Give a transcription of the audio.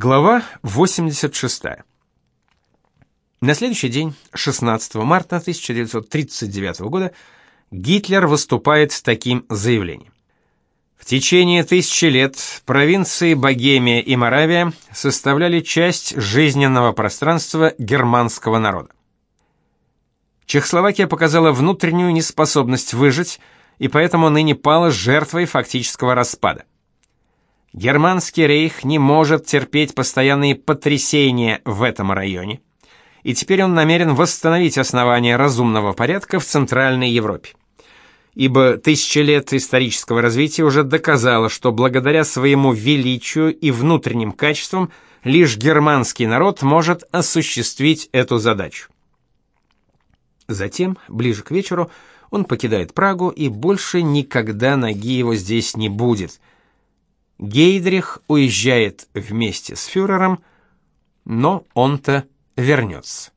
Глава 86. На следующий день, 16 марта 1939 года, Гитлер выступает с таким заявлением. В течение тысячи лет провинции Богемия и Моравия составляли часть жизненного пространства германского народа. Чехословакия показала внутреннюю неспособность выжить и поэтому ныне пала жертвой фактического распада. Германский рейх не может терпеть постоянные потрясения в этом районе, и теперь он намерен восстановить основания разумного порядка в Центральной Европе. Ибо тысячи лет исторического развития уже доказало, что благодаря своему величию и внутренним качествам лишь германский народ может осуществить эту задачу. Затем, ближе к вечеру, он покидает Прагу, и больше никогда ноги его здесь не будет – Гейдрих уезжает вместе с фюрером, но он-то вернется.